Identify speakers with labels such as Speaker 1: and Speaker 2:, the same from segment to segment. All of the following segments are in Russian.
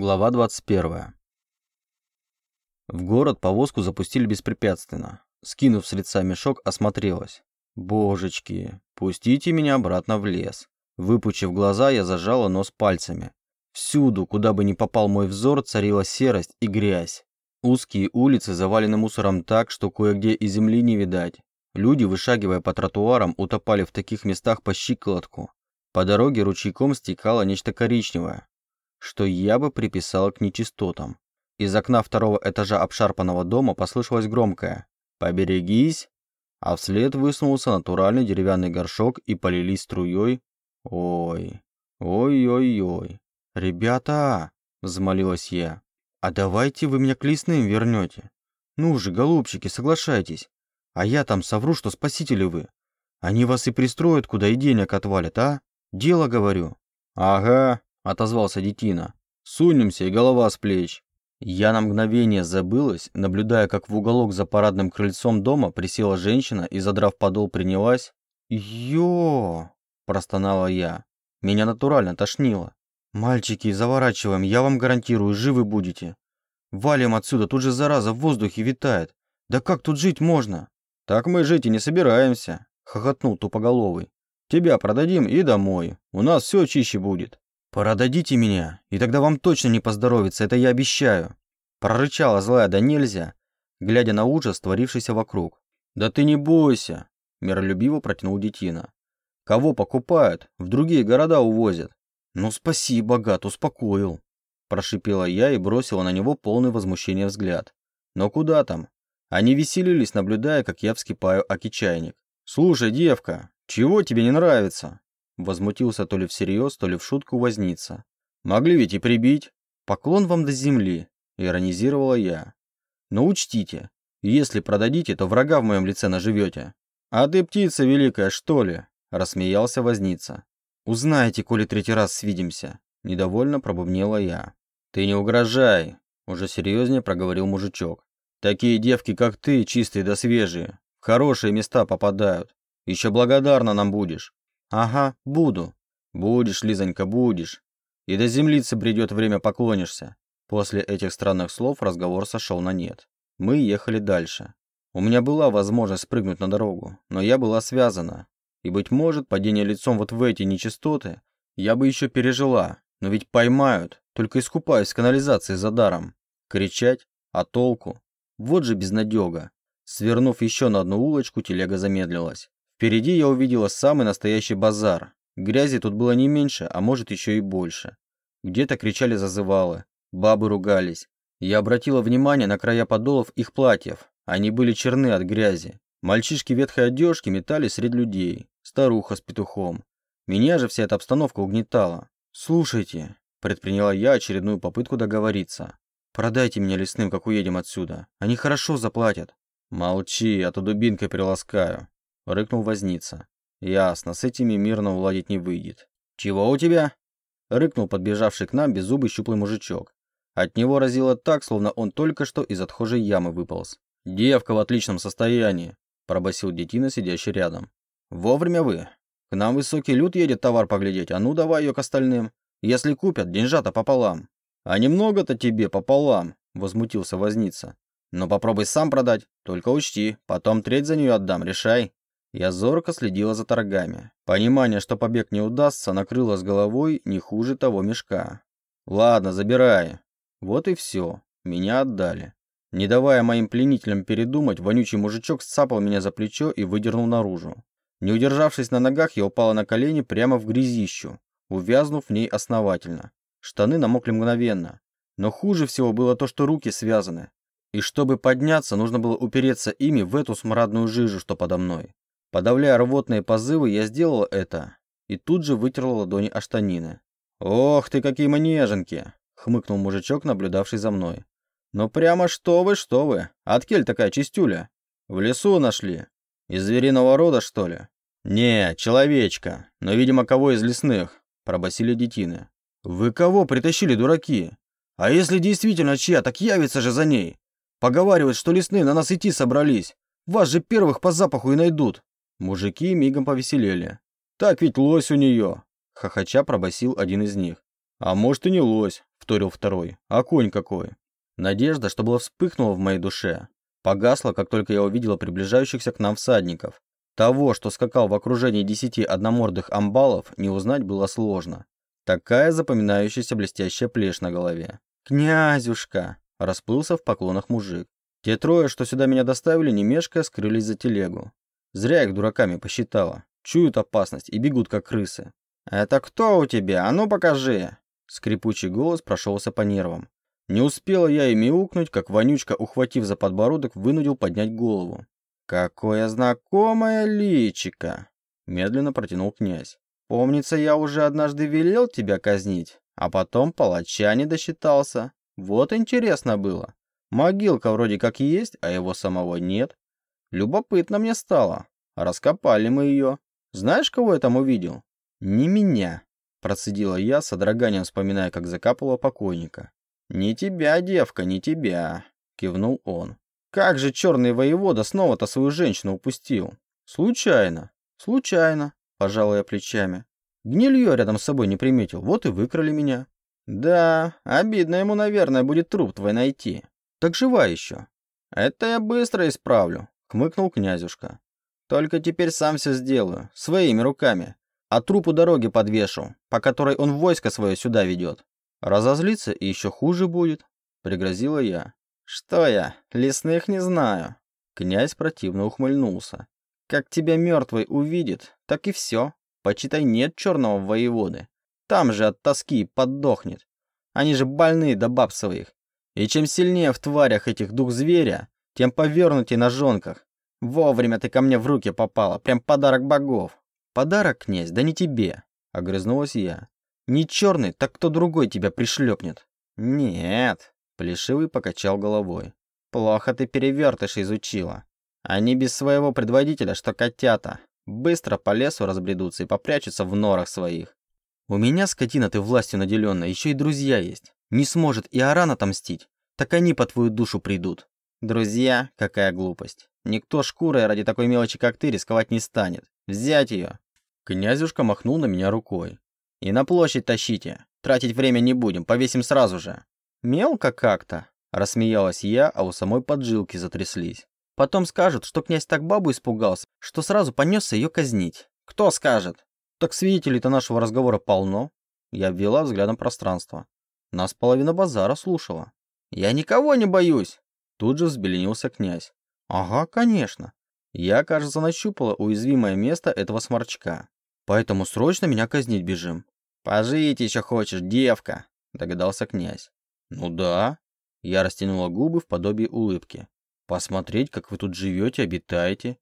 Speaker 1: Глава 21. В город повозку запустили беспрепятственно. Скинув с лица мешок, осмотрелась. Божечки, пустите меня обратно в лес. Выпучив глаза, я зажала нос пальцами. Всюду, куда бы ни попал мой взор, царила серость и грязь. Узкие улицы завалены мусором так, что кое-где и земли не видать. Люди, вышагивая по тротуарам, утопали в таких местах по щиколотку. По дороге ручейком стекало нечто коричневое, что я бы приписал к нечистотам. Из окна второго этажа обшарпанного дома послышалось громкое «Поберегись!», а вслед высунулся натуральный деревянный горшок и полились струей. Ой, ой-ой-ой. «Ребята!» – взмолилась я. «А давайте вы меня к лесным вернете. Ну же, голубчики, соглашайтесь. А я там совру, что спасители вы. Они вас и пристроят, куда и денег отвалят, а? Дело говорю».
Speaker 2: «Ага», отозвался детина. «Сунемся, и голова с плеч».
Speaker 1: Я на мгновение забылась, наблюдая, как в уголок за парадным крыльцом дома присела женщина и, задрав подол, принялась. «Ё!» – простонала я. Меня натурально тошнило. «Мальчики, заворачиваем, я вам гарантирую, живы будете. Валим отсюда, тут же зараза в воздухе витает. Да как тут жить можно?»
Speaker 2: «Так мы жить и не собираемся», – хохотнул тупоголовый. «Тебя продадим и домой. У нас все чище будет».
Speaker 1: «Продадите меня, и тогда вам точно не поздоровится, это я обещаю!» Прорычала злая да нельзя, глядя на ужас, творившийся вокруг.
Speaker 2: «Да ты не бойся!» – миролюбиво протянул детина. «Кого покупают, в другие города увозят».
Speaker 1: «Ну спасибо, гад, успокоил!» – прошипела я и бросила на него полный возмущения взгляд. «Но куда там?» Они веселились, наблюдая, как я вскипаю оки чайник.
Speaker 2: «Слушай, девка, чего тебе не нравится?»
Speaker 1: Возмутился то ли всерьез, то ли в шутку возница.
Speaker 2: «Могли ведь и прибить».
Speaker 1: «Поклон вам до земли», — иронизировала я. «Но учтите, если продадите, то врага в моем лице наживете».
Speaker 2: «А ты птица великая, что ли?» — рассмеялся возница.
Speaker 1: «Узнаете, коли третий раз свидимся», — недовольно пробубнела я.
Speaker 2: «Ты не угрожай», — уже серьезнее проговорил мужичок. «Такие девки, как ты, чистые да свежие, в хорошие места попадают. Еще благодарна нам будешь.
Speaker 1: Ага, буду.
Speaker 2: Будешь, Лизонька, будешь. И до землицы придет время поклонишься.
Speaker 1: После этих странных слов разговор сошел на нет. Мы ехали дальше. У меня была возможность спрыгнуть на дорогу, но я была связана. И, быть может, падение лицом вот в эти нечистоты я бы еще пережила, но ведь поймают, только искупаюсь в канализации за даром. Кричать? А толку? Вот же безнадега. Свернув еще на одну улочку, телега замедлилась. Впереди я увидела самый настоящий базар. Грязи тут было не меньше, а может еще и больше. Где-то кричали зазывалы, бабы ругались. Я обратила внимание на края подолов их платьев. Они были черны от грязи. Мальчишки ветхой одежки метались среди людей. Старуха с петухом. Меня же вся эта обстановка угнетала. «Слушайте», – предприняла я очередную попытку договориться. «Продайте меня лесным, как уедем отсюда. Они хорошо заплатят».
Speaker 2: «Молчи, а то дубинкой приласкаю», рыкнул возница. Ясно, с этими мирно уладить не выйдет. Чего у тебя? рыкнул подбежавший к нам беззубый щуплый мужичок. От него разило так, словно он только что из отхожей ямы выполз. «Девка в отличном состоянии», – пробасил детина, сидящий рядом. «Вовремя вы. К нам высокий люд едет товар поглядеть, а ну давай ее к остальным. Если купят, деньжата пополам». «А немного-то тебе пополам», – возмутился возница. «Но попробуй сам продать, только учти, потом треть за нее отдам, решай». Я зорко следила за торгами. Понимание, что побег не удастся, накрыло с головой не хуже того мешка. Ладно, забирай. Вот и все. Меня отдали. Не давая моим пленителям передумать, вонючий мужичок сцапал меня за плечо и выдернул наружу. Не удержавшись на ногах, я упала на колени прямо в грязищу, увязнув в ней основательно. Штаны намокли мгновенно. Но хуже всего было то, что руки связаны. И чтобы подняться, нужно было упереться ими в эту смрадную жижу, что подо мной. Подавляя рвотные позывы, я сделала это и тут же вытерла ладони о штанины. «Ох ты, какие мы неженки!» — хмыкнул мужичок, наблюдавший за мной. «Ну прямо что вы, что вы! Откель такая чистюля? В лесу нашли? Из звериного рода, что ли?» «Не, человечка, но, видимо, кого из лесных?» — пробасили детины. «Вы кого притащили, дураки? А если действительно чья, так явится же за ней. Поговаривают, что лесные на нас идти собрались. Вас же первых по запаху и найдут. Мужики мигом повеселели. «Так ведь лось у нее!» Хохоча пробасил один из них. «А может и не лось. Вторил второй. «А конь какой?» Надежда, что была вспыхнула в моей душе, погасла, как только я увидела приближающихся к нам всадников. Того, что скакал в окружении десяти одномордых амбалов, не узнать было сложно. Такая запоминающаяся блестящая плешь на голове. «Князюшка!» – расплылся в поклонах мужик. Те трое, что сюда меня доставили, не мешкая, скрылись за телегу. Зря их дураками посчитала. Чуют опасность и бегут, как крысы. «Это кто у тебя? А ну покажи!» Скрипучий голос прошелся по нервам. Не успела я и мяукнуть, как вонючка, ухватив за подбородок, вынудил поднять голову. «Какое знакомое личико!» Медленно протянул князь. «Помнится, я уже однажды велел тебя казнить, а потом палача не досчитался. Вот интересно было. Могилка вроде как есть, а его самого нет. Любопытно мне стало. Раскопали мы ее. Знаешь, кого я там увидел? Не меня, процедила я, с одраганием вспоминая, как закапывала покойника. Не тебя, девка, не тебя, кивнул он. Как же черный воевода снова-то свою женщину упустил? Случайно, случайно, пожала я плечами. Гнилье рядом с собой не приметил, вот и выкрали меня. Да, обидно ему, наверное, будет труп твой найти. Так жива еще. Это я быстро исправлю, хмыкнул князюшка. Только теперь сам все сделаю, своими руками. А трупу дороги подвешу, по которой он войско свое сюда ведет. Разозлиться и еще хуже будет, пригрозила я. Что я, лесных не знаю. Князь противно ухмыльнулся. Как тебя мертвый увидит, так и все. Почитай, нет черного воеводы. Там же от тоски поддохнет. Они же больные до баб своих. И чем сильнее в тварях этих дух зверя, тем повернутее на жонках. Вовремя ты ко мне в руки попала, прям подарок богов. Подарок, князь, да не тебе, огрызнулась я. Не черный, так кто другой тебя пришлепнет. Нет, Плешивый покачал головой. Плохо ты перевертыш изучила. Они без своего предводителя, что котята, быстро по лесу разбредутся и попрячутся в норах своих. У меня, скотина ты властью наделенная, еще и друзья есть. Не сможет и Аран отомстить, так они по твою душу придут. Друзья, какая глупость. Никто шкурой ради такой мелочи, как ты, рисковать не станет. Взять ее. Князюшка махнул на меня рукой. И на площадь тащите. Тратить время не будем, повесим сразу же. Мелко как-то. Рассмеялась я, а у самой поджилки затряслись. Потом скажут, что князь так бабу испугался, что сразу понесся ее казнить. Кто скажет? Так свидетелей-то нашего разговора полно. Я обвела взглядом пространство. Нас половина базара слушала. «Я никого не боюсь!» Тут же взбеленился князь. «Ага, конечно. Я, кажется, нащупала уязвимое место этого сморчка. Поэтому срочно меня казнить бежим». «Пожить еще хочешь, девка!» Догадался князь. «Ну да». Я растянула губы в подобии улыбки. «Посмотреть, как вы тут живете, обитаете.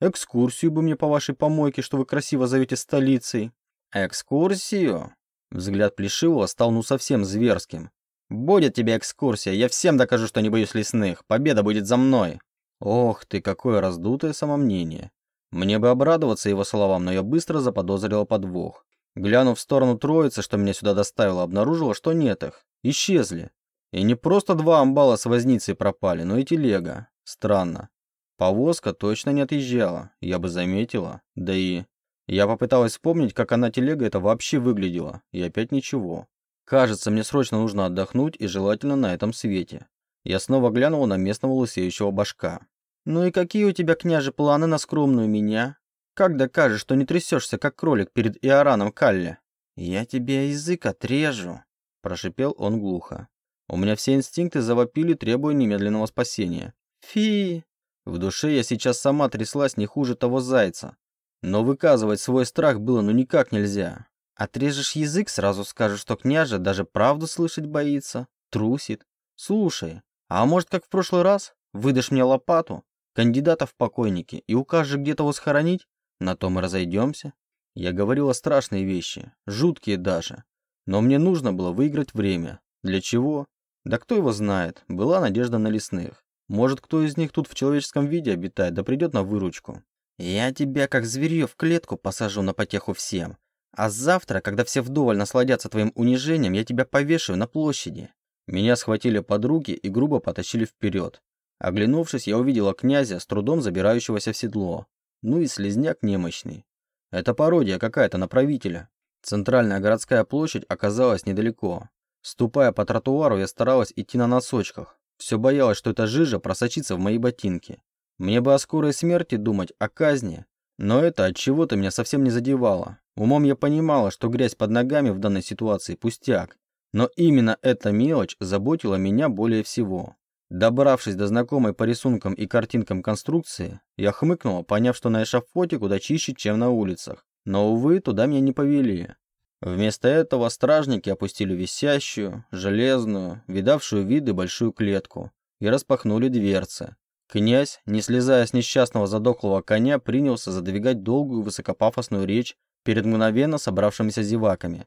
Speaker 2: Экскурсию бы мне по вашей помойке, что вы красиво зовете столицей». «Экскурсию?» Взгляд Плешивого стал ну совсем зверским. «Будет тебе экскурсия, я всем докажу, что не боюсь лесных, победа будет за мной!» Ох ты, какое раздутое самомнение. Мне бы обрадоваться его словам, но я быстро заподозрила подвох. Глянув в сторону троицы, что меня сюда доставило, обнаружила, что нет их. Исчезли. И не просто два амбала с возницей пропали, но и телега. Странно. Повозка точно не отъезжала, я бы заметила. Да и... Я попыталась вспомнить, как она телега это вообще выглядела, и опять ничего. Кажется, мне срочно нужно отдохнуть и желательно на этом свете. Я снова глянула на местного лысеющего башка. «Ну и какие у тебя, княже, планы на скромную меня? Как докажешь, что не трясешься, как кролик перед Иораном Калле?» «Я тебе язык отрежу», – прошипел он глухо. У меня все инстинкты завопили, требуя немедленного спасения. «Фи!» В душе я сейчас сама тряслась не хуже того зайца. Но выказывать свой страх было ну никак нельзя. Отрежешь язык, сразу скажешь, что княже даже правду слышать боится, трусит. Слушай, а может, как в прошлый раз, выдашь мне лопату, кандидата в покойники и укажешь где-то его схоронить? На том и разойдемся. Я говорила страшные вещи, жуткие даже. Но мне нужно было выиграть время. Для чего? Да кто его знает, была надежда на лесных. Может, кто из них тут в человеческом виде обитает, да придет на выручку. Я тебя, как зверье, в клетку посажу на потеху всем. А завтра, когда все вдоволь насладятся твоим унижением, я тебя повешаю на площади. Меня схватили под руки и грубо потащили вперед. Оглянувшись, я увидела князя, с трудом забирающегося в седло. Ну и слезняк немощный. Это пародия какая-то на правителя. Центральная городская площадь оказалась недалеко.
Speaker 1: Ступая по тротуару, я старалась идти на носочках. Все боялась, что эта жижа просочится в мои ботинки. Мне бы о скорой смерти думать, о казни. Но это от чего-то меня совсем не задевало. Умом я понимала, что грязь под ногами в данной ситуации пустяк. Но именно эта мелочь заботила меня более всего. Добравшись до знакомой по рисункам и картинкам конструкции, я хмыкнула, поняв, что на эшафоте куда чище, чем на улицах. Но, увы, туда меня не повели. Вместо этого стражники опустили висящую, железную, видавшую виды большую клетку и распахнули дверцы. Князь, не слезая с несчастного задохлого коня, принялся задвигать долгую высокопафосную речь перед мгновенно собравшимися зеваками.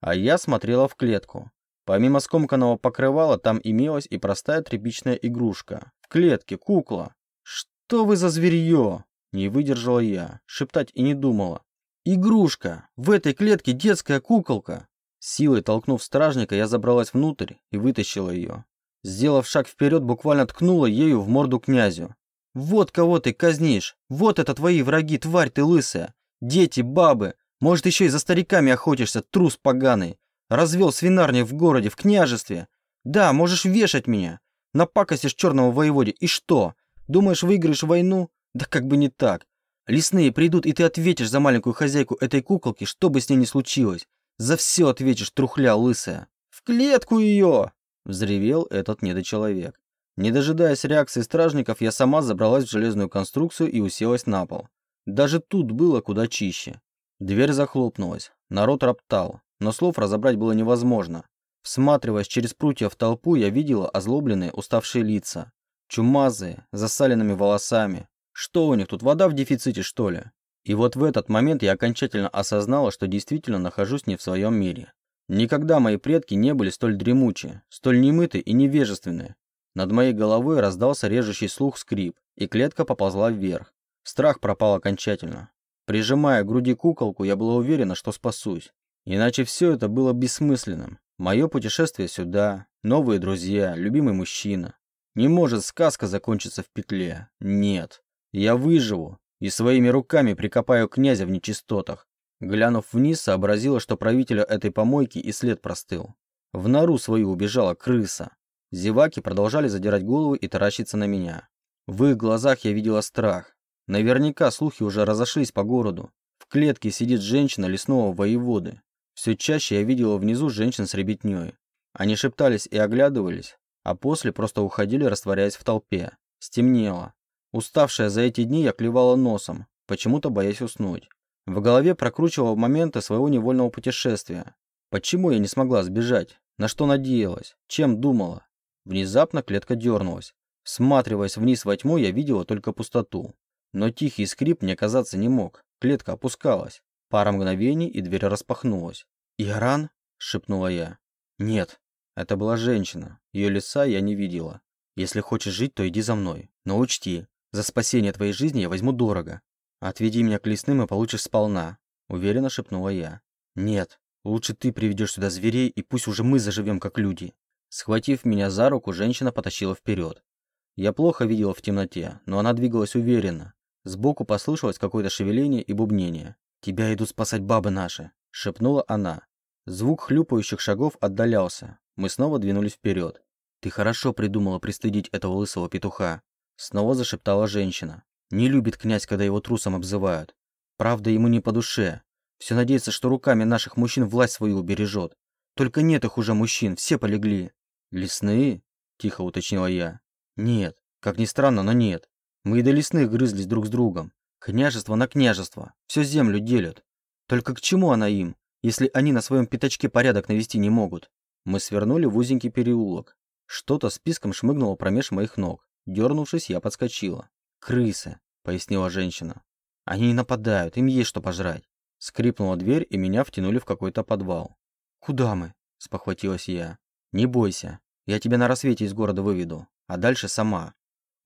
Speaker 1: А я смотрела в клетку. Помимо скомканного покрывала, там имелась и простая тряпичная игрушка. В клетке кукла. «Что вы за зверье?» Не выдержала я, шептать и не думала. «Игрушка! В этой клетке детская куколка!» Силой толкнув стражника, я забралась внутрь и вытащила ее. Сделав шаг вперед, буквально ткнула ею в морду князю. «Вот кого ты казнишь! Вот это твои враги, тварь ты лысая! Дети, бабы! Может, еще и за стариками охотишься, трус поганый! Развел свинарник в городе, в княжестве! Да, можешь вешать меня! Напакостишь черному воеводе, и что? Думаешь, выиграешь войну? Да как бы не так! Лесные придут, и ты ответишь за маленькую хозяйку этой куколки, что бы с ней ни случилось. За все ответишь, трухля лысая. В клетку ее!» Взревел этот недочеловек. Не дожидаясь реакции стражников, я сама забралась в железную конструкцию и уселась на пол. Даже тут было куда чище. Дверь захлопнулась. Народ роптал, но слов разобрать было невозможно. Всматриваясь через прутья в толпу, я видела озлобленные, уставшие лица. Чумазые, засаленными волосами, что у них тут, вода в дефиците, что ли? И вот в этот момент я окончательно осознала, что действительно нахожусь не в своем мире. Никогда мои предки не были столь дремучи, столь немыты и невежественны. Над моей головой раздался режущий слух скрип, и клетка поползла вверх. Страх пропал окончательно. Прижимая к груди куколку, я была уверена, что спасусь. Иначе все это было бессмысленным. Мое путешествие сюда, новые друзья, любимый мужчина. Не может сказка закончиться в петле. Нет. Я выживу и своими руками прикопаю князя в нечистотах. Глянув вниз, сообразила, что правителя этой помойки и след простыл. В нору свою убежала крыса. Зеваки продолжали задирать головы и таращиться на меня. В их глазах я видела страх. Наверняка слухи уже разошлись по городу. В клетке сидит женщина лесного воеводы. Все чаще я видела внизу женщин с ребятней. Они шептались и оглядывались, а после просто уходили, растворяясь в толпе. Стемнело. Уставшая за эти дни, я клевала носом, почему-то боясь уснуть. В голове прокручивал моменты своего невольного путешествия. Почему я не смогла сбежать? На что надеялась? Чем думала? Внезапно клетка дернулась. Всматриваясь вниз во тьму, я видела только пустоту. Но тихий скрип мне казаться не мог. Клетка опускалась. Пара мгновений, и дверь распахнулась. «Иоран?» – шепнула я. «Нет, это была женщина. Ее лица я не видела. Если хочешь жить, то иди за мной. Но учти, за спасение твоей жизни я возьму дорого. Отведи меня к лесным и получишь сполна», – уверенно шепнула я. «Нет, лучше ты приведешь сюда зверей, и пусть уже мы заживем как люди». Схватив меня за руку, женщина потащила вперед. Я плохо видела в темноте, но она двигалась уверенно. Сбоку послышалось какое-то шевеление и бубнение. «Тебя идут спасать бабы наши», – шепнула она. Звук хлюпающих шагов отдалялся. Мы снова двинулись вперед. «Ты хорошо придумала пристыдить этого лысого петуха», Снова зашептала женщина. Не любит князь, когда его трусом обзывают. Правда, ему не по душе. Все надеется, что руками наших мужчин власть свою убережет. Только нет их уже мужчин, все полегли. Лесные? Тихо уточнила я. Нет, как ни странно, но нет. Мы и до лесных грызлись друг с другом. Княжество на княжество. Все землю делят. Только к чему она им, если они на своем пятачке порядок навести не могут? Мы свернули в узенький переулок. Что-то списком шмыгнуло промеж моих ног. Дернувшись, я подскочила. «Крысы», — пояснила женщина. «Они не нападают, им есть что пожрать». Скрипнула дверь, и меня втянули в какой-то подвал. «Куда мы?» – спохватилась я. «Не бойся, я тебя на рассвете из города выведу, а дальше сама».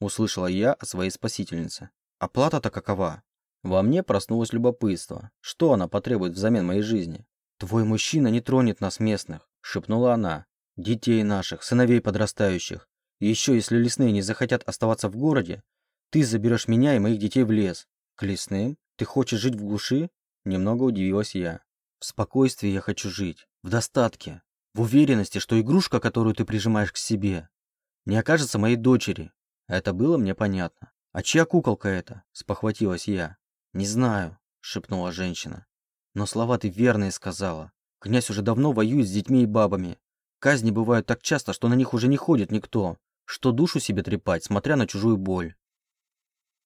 Speaker 1: Услышала я о своей спасительнице. «Оплата-то какова?» Во мне проснулось любопытство. Что она потребует взамен моей жизни? «Твой мужчина не тронет нас местных», – шепнула она. «Детей наших, сыновей подрастающих. Еще, если лесные не захотят оставаться в городе, ты заберешь меня и моих детей в лес. К лесным? Ты хочешь жить в глуши? Немного удивилась я. В спокойствии я хочу жить. В достатке. В уверенности, что игрушка, которую ты прижимаешь к себе, не окажется моей дочери. Это было мне понятно. А чья куколка это? Спохватилась я. Не знаю, шепнула женщина. Но слова ты верные сказала. Князь уже давно воюет с детьми и бабами. Казни бывают так часто, что на них уже не ходит никто. Что душу себе трепать, смотря на чужую боль.